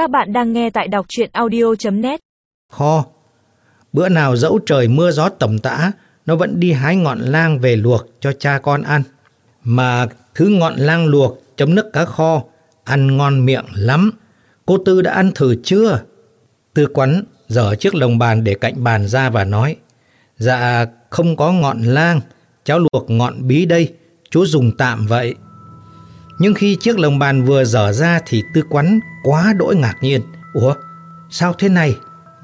Các bạn đang nghe tại đọc chuyện audio.net Kho. Bữa nào dẫu trời mưa gió tầm tã, Nó vẫn đi hái ngọn lang về luộc cho cha con ăn. Mà thứ ngọn lang luộc chấm nước cá kho, Ăn ngon miệng lắm. Cô Tư đã ăn thử chưa? Tư quắn dở chiếc lồng bàn để cạnh bàn ra và nói Dạ không có ngọn lang. Cháu luộc ngọn bí đây. Chú dùng tạm vậy. Nhưng khi chiếc lồng bàn vừa dở ra Thì tư quắn quá đỗi ngạc nhiên Ủa, sao thế này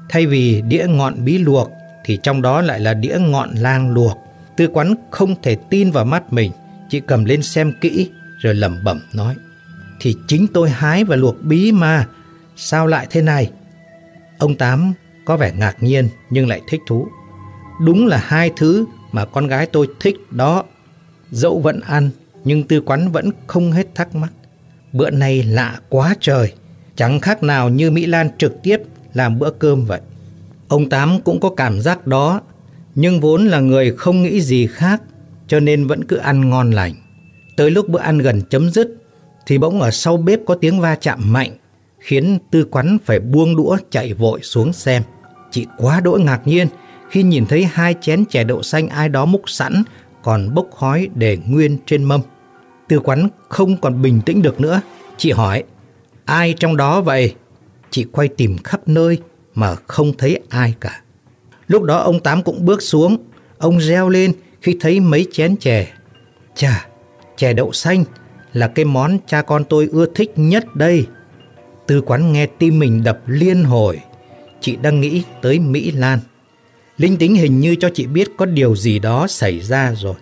Thay vì đĩa ngọn bí luộc Thì trong đó lại là đĩa ngọn lang luộc Tư quắn không thể tin vào mắt mình Chị cầm lên xem kỹ Rồi lẩm bẩm nói, Thì chính tôi hái và luộc bí mà, Sao lại thế này Ông Tám có vẻ ngạc nhiên nhưng lại thích thú. Đúng là hai thứ mà con gái tôi thích đó. Dẫu vẫn ăn nhưng tư quán vẫn không hết thắc mắc. Bữa nay lạ quá trời, chẳng khác nào như Mỹ Lan trực tiếp làm bữa cơm vậy. Ông Tám cũng có cảm giác đó, nhưng vốn là người không nghĩ gì khác cho nên vẫn cứ ăn ngon lành. Tới lúc bữa ăn gần chấm dứt thì bỗng ở sau bếp có tiếng va chạm mạnh khiến tư Quán phải buông đũa chạy vội xuống xem. Chị quá đỗi ngạc nhiên khi nhìn thấy hai chén chè đậu xanh ai đó múc sẵn còn bốc khói để nguyên trên mâm. Tư quán không còn bình tĩnh được nữa. Chị hỏi, ai trong đó vậy? Chị quay tìm khắp nơi mà không thấy ai cả. Lúc đó ông Tám cũng bước xuống, ông reo lên khi thấy mấy chén chè. Chà, chè đậu xanh là cái món cha con tôi ưa thích nhất đây. Tư quán nghe tim mình đập liên hồi. Chị đang nghĩ tới Mỹ Lan. Linh tính hình như cho chị biết có điều gì đó xảy ra rồi.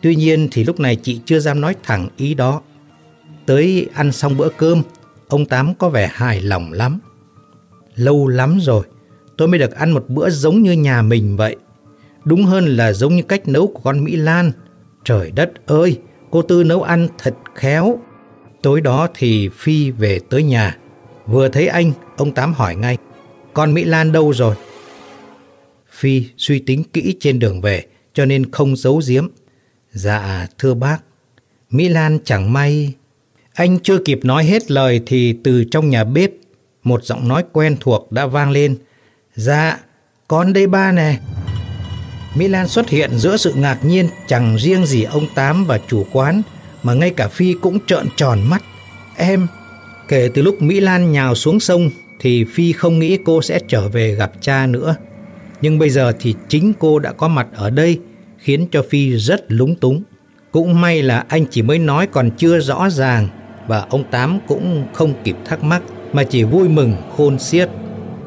Tuy nhiên thì lúc này chị chưa dám nói thẳng ý đó. Tới ăn xong bữa cơm, ông Tám có vẻ hài lòng lắm. Lâu lắm rồi, tôi mới được ăn một bữa giống như nhà mình vậy. Đúng hơn là giống như cách nấu của con Mỹ Lan. Trời đất ơi, cô Tư nấu ăn thật khéo. Tối đó thì Phi về tới nhà. Vừa thấy anh, ông Tám hỏi ngay. Con Mỹ Lan đâu rồi? Phi suy tính kỹ trên đường về, cho nên không giấu giếm. Dạ, thưa bác, Mỹ Lan chẳng may... Anh chưa kịp nói hết lời thì từ trong nhà bếp, một giọng nói quen thuộc đã vang lên. Dạ, con đây ba nè. Mỹ Lan xuất hiện giữa sự ngạc nhiên chẳng riêng gì ông Tám và chủ quán, mà ngay cả Phi cũng trợn tròn mắt. Em, Kể từ lúc Mỹ Lan nhào xuống sông thì Phi không nghĩ cô sẽ trở về gặp cha nữa. Nhưng bây giờ thì chính cô đã có mặt ở đây khiến cho Phi rất lúng túng. Cũng may là anh chỉ mới nói còn chưa rõ ràng và ông Tám cũng không kịp thắc mắc mà chỉ vui mừng khôn xiết.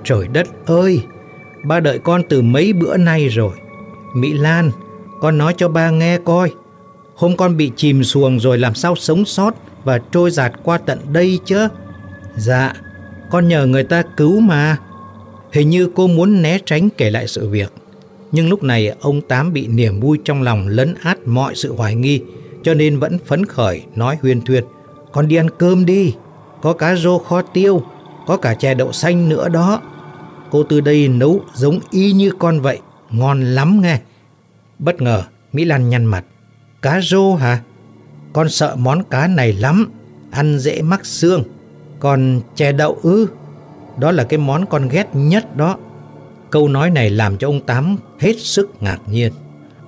Trời đất ơi, ba đợi con từ mấy bữa nay rồi. Mỹ Lan, con nói cho ba nghe coi. Hôm con bị chìm xuồng rồi làm sao sống sót và trôi giạt qua tận đây chứ? Dạ, con nhờ người ta cứu mà. Hình như cô muốn né tránh kể lại sự việc. Nhưng lúc này ông Tám bị niềm vui trong lòng lấn át mọi sự hoài nghi, cho nên vẫn phấn khởi nói huyên thuyên. Con đi ăn cơm đi, có cá rô kho tiêu, có cả chè đậu xanh nữa đó. Cô từ đây nấu giống y như con vậy, ngon lắm nghe. Bất ngờ, Mỹ Lan nhăn mặt. Cá rô hả? Con sợ món cá này lắm, ăn dễ mắc xương. Còn chè đậu ư, đó là cái món con ghét nhất đó. Câu nói này làm cho ông Tám hết sức ngạc nhiên.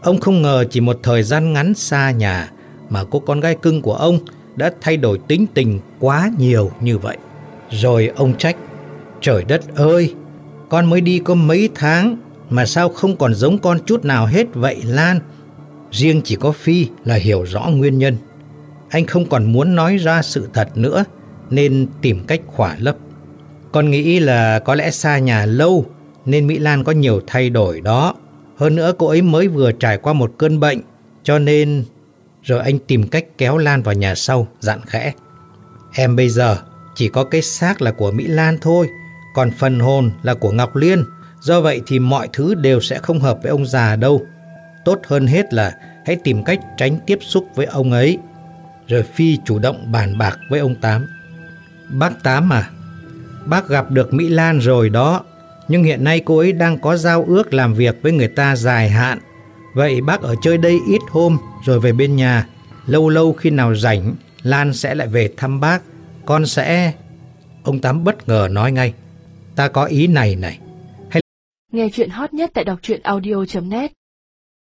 Ông không ngờ chỉ một thời gian ngắn xa nhà mà cô con gái cưng của ông đã thay đổi tính tình quá nhiều như vậy. Rồi ông trách, trời đất ơi, con mới đi có mấy tháng mà sao không còn giống con chút nào hết vậy Lan? Riêng chỉ có Phi là hiểu rõ nguyên nhân anh không còn muốn nói ra sự thật nữa nên tìm cách khỏa lấp. Con nghĩ là có lẽ xa nhà lâu nên Mỹ Lan có nhiều thay đổi đó. Hơn nữa cô ấy mới vừa trải qua một cơn bệnh cho nên... Rồi anh tìm cách kéo Lan vào nhà sau dặn khẽ. Em bây giờ chỉ có cái xác là của Mỹ Lan thôi còn phần hồn là của Ngọc Liên. Do vậy thì mọi thứ đều sẽ không hợp với ông già đâu. Tốt hơn hết là hãy tìm cách tránh tiếp xúc với ông ấy. Rồi Phi chủ động bàn bạc với ông Tám. Bác Tám à, bác gặp được Mỹ Lan rồi đó, nhưng hiện nay cô ấy đang có giao ước làm việc với người ta dài hạn. Vậy bác ở chơi đây ít hôm rồi về bên nhà. Lâu lâu khi nào rảnh, Lan sẽ lại về thăm bác. Con sẽ... Ông Tám bất ngờ nói ngay. Ta có ý này này. Nghe chuyện hot nhất tại đọc truyện audio.net